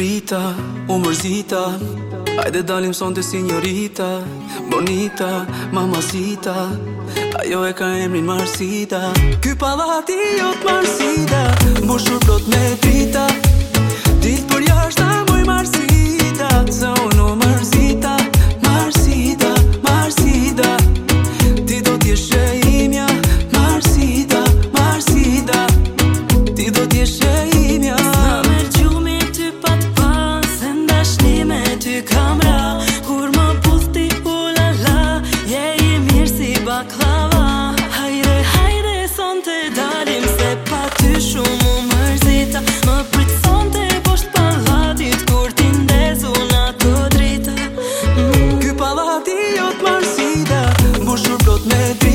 rita, u mërzita Ajde dalim son të sinjorita Bonita, mamacita Ajo e ka emrin marsita Ky palati jot të marsita Mushur plot me ti Let me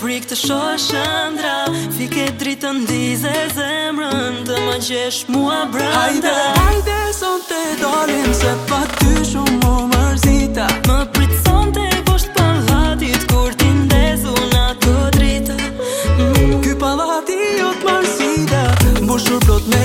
frikë të shohë shëndra Fike dritën dize zemrën Të më gjesh mua brënda Hajde, hajde, son të dolim Se pa ty shumë më mërzita Më pritë son të i palatit Kur ti ndezu na të drita mm. Ky palati jo të mërzita Mbushur plot me